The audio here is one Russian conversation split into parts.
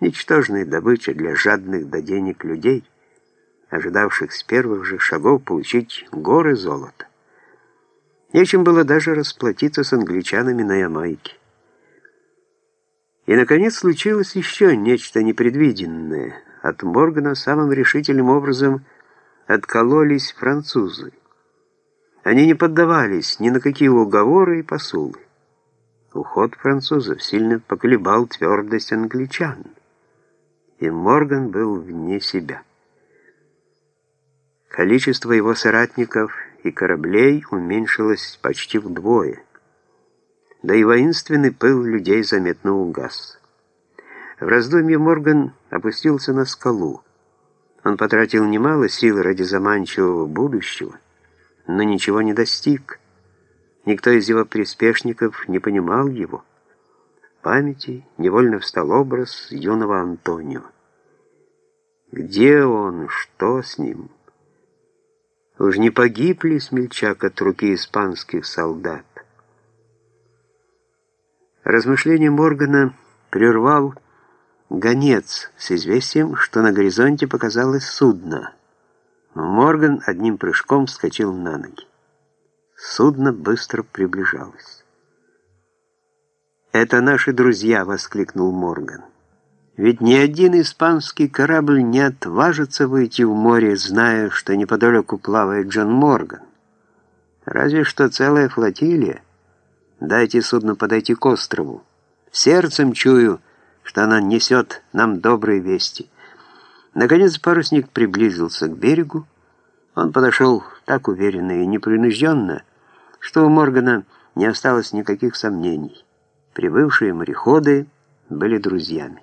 Ничтожная добыча для жадных до денег людей, ожидавших с первых же шагов получить горы золота. Нечем было даже расплатиться с англичанами на Ямайке. И, наконец, случилось еще нечто непредвиденное. От Моргана самым решительным образом откололись французы. Они не поддавались ни на какие уговоры и посулы. Уход французов сильно поколебал твердость англичан, и Морган был вне себя. Количество его соратников и кораблей уменьшилось почти вдвое, да и воинственный пыл людей заметно угас. В раздумье Морган опустился на скалу. Он потратил немало сил ради заманчивого будущего, но ничего не достиг. Никто из его приспешников не понимал его. Памяти невольно встал образ юного Антонио. Где он? Что с ним? Уж не погиб ли смельчак от руки испанских солдат? Размышление Моргана прервал гонец с известием, что на горизонте показалось судно. Морган одним прыжком вскочил на ноги. Судно быстро приближалось. «Это наши друзья!» — воскликнул Морган. «Ведь ни один испанский корабль не отважится выйти в море, зная, что неподалеку плавает Джон Морган. Разве что целая флотилия. Дайте судну подойти к острову. Сердцем чую, что она несет нам добрые вести». Наконец парусник приблизился к берегу. Он подошел так уверенно и непринужденно, что у Моргана не осталось никаких сомнений. Прибывшие мореходы были друзьями.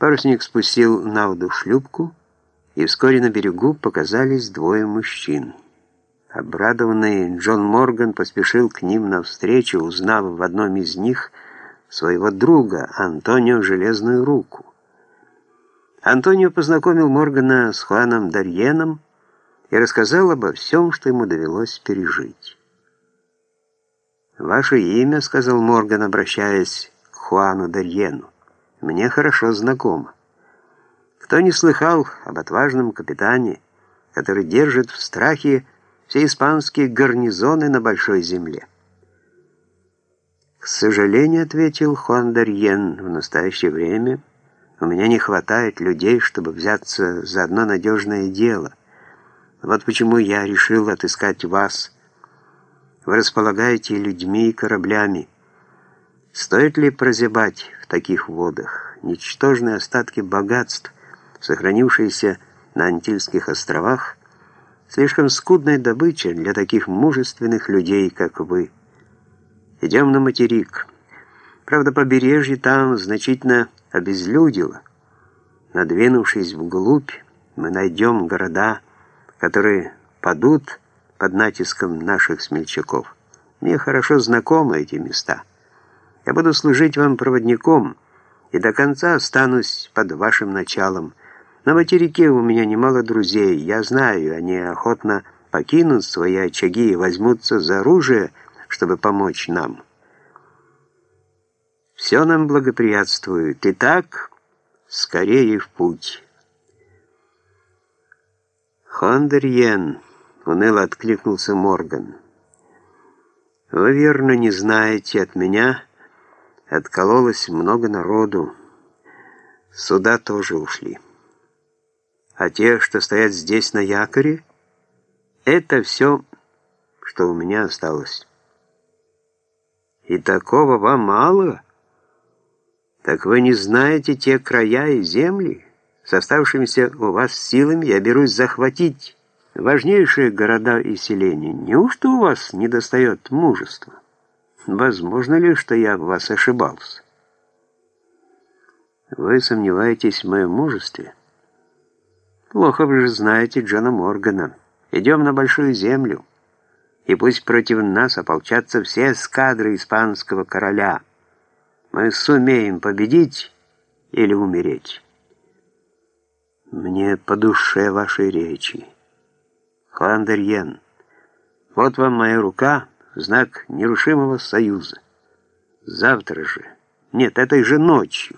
Парусник спустил на воду шлюпку, и вскоре на берегу показались двое мужчин. Обрадованный Джон Морган поспешил к ним навстречу, узнав в одном из них своего друга, Антонио Железную Руку. Антонио познакомил Моргана с Хуаном Дарьеном и рассказал обо всем, что ему довелось пережить. «Ваше имя», — сказал Морган, обращаясь к Хуану Дарьену, — «мне хорошо знакомо. Кто не слыхал об отважном капитане, который держит в страхе все испанские гарнизоны на Большой Земле?» «К сожалению», — ответил Хуан Дарьен, — «в настоящее время...» У меня не хватает людей, чтобы взяться за одно надежное дело. Вот почему я решил отыскать вас. Вы располагаете людьми и кораблями. Стоит ли прозябать в таких водах? Ничтожные остатки богатств, сохранившиеся на Антильских островах, слишком скудная добыча для таких мужественных людей, как вы. Идем на материк. Правда, побережье там значительно обезлюдило. Надвинувшись вглубь, мы найдем города, которые падут под натиском наших смельчаков. Мне хорошо знакомы эти места. Я буду служить вам проводником и до конца останусь под вашим началом. На материке у меня немало друзей. Я знаю, они охотно покинут свои очаги и возьмутся за оружие, чтобы помочь нам». Все нам благоприятствует. Итак, скорее в путь. Хондерьен, уныло откликнулся Морган. Вы верно не знаете, от меня откололось много народу. Сюда тоже ушли. А те, что стоят здесь на якоре, это все, что у меня осталось. И такого вам мало? Так вы не знаете те края и земли? С оставшимися у вас силами я берусь захватить важнейшие города и селения. Неужто у вас не достает мужества? Возможно ли, что я в вас ошибался? Вы сомневаетесь в моем мужестве? Плохо вы же знаете Джона Моргана. Идем на Большую Землю, и пусть против нас ополчатся все эскадры испанского короля — мы сумеем победить или умереть. Мне по душе вашей речи. Хандерьен, вот вам моя рука, знак нерушимого союза. Завтра же, Нет, этой же ночью.